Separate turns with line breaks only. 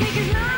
Because my